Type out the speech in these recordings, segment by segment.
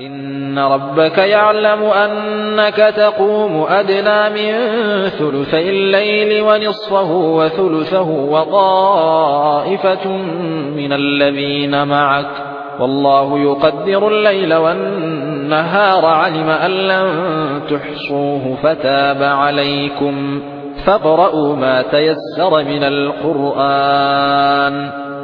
إن ربك يعلم أنك تقوم أدنى من ثلثي الليل ونصفه وثلثه وطائفة من الذين معك والله يقدر الليل والنهار علم أن لن تحصوه فتاب عليكم فاقرؤوا ما تيسر من القرآن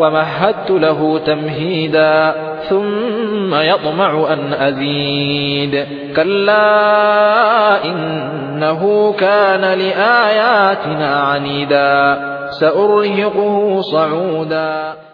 ومهدت له تمهيدا ثم يطمع أن أزيد. كلا إنه كان لآياتنا عنيدا سأرهقه صعودا.